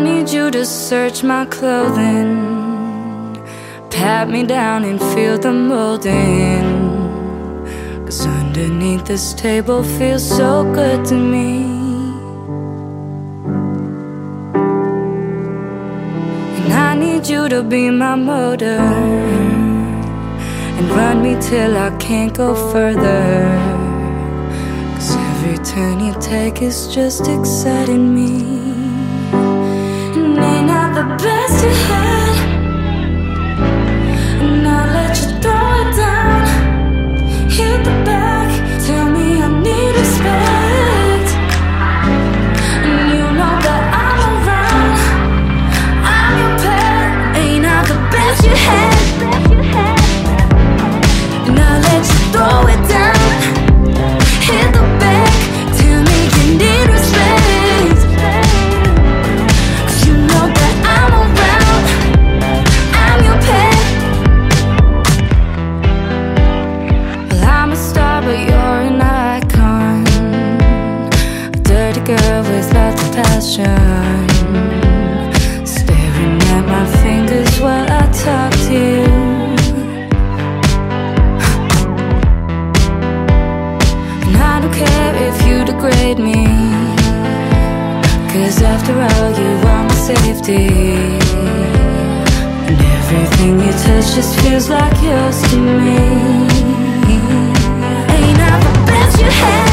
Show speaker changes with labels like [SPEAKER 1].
[SPEAKER 1] I need you to search my clothing, pat me down and feel the molding. Cause underneath this table feels so good to me. And I need you to be my motor and run me till I can't go further. Cause every turn you take is just exciting me. Staring at my fingers while I talk to you. And I don't care if you degrade me. Cause after all, you are my safety. And everything you touch just feels like yours to me. Ain't I the you?